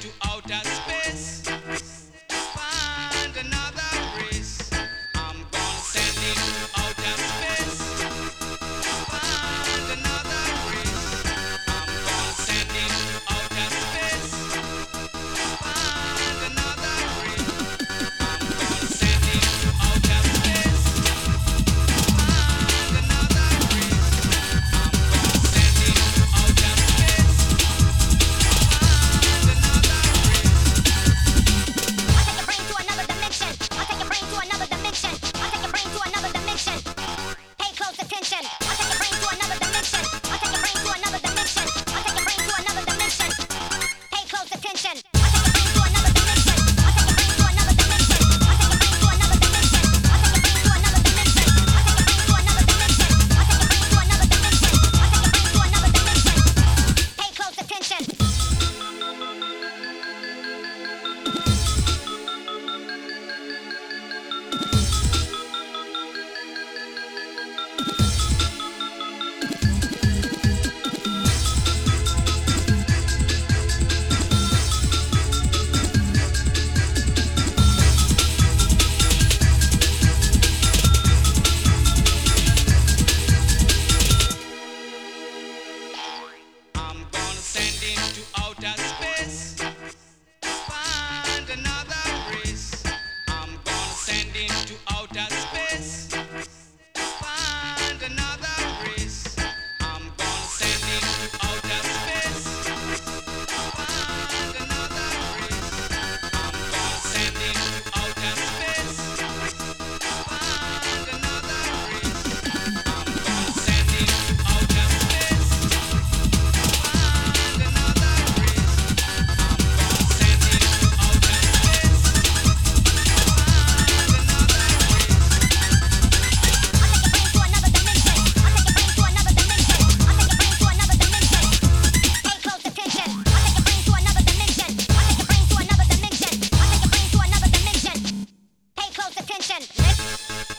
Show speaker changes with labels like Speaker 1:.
Speaker 1: to action. Next.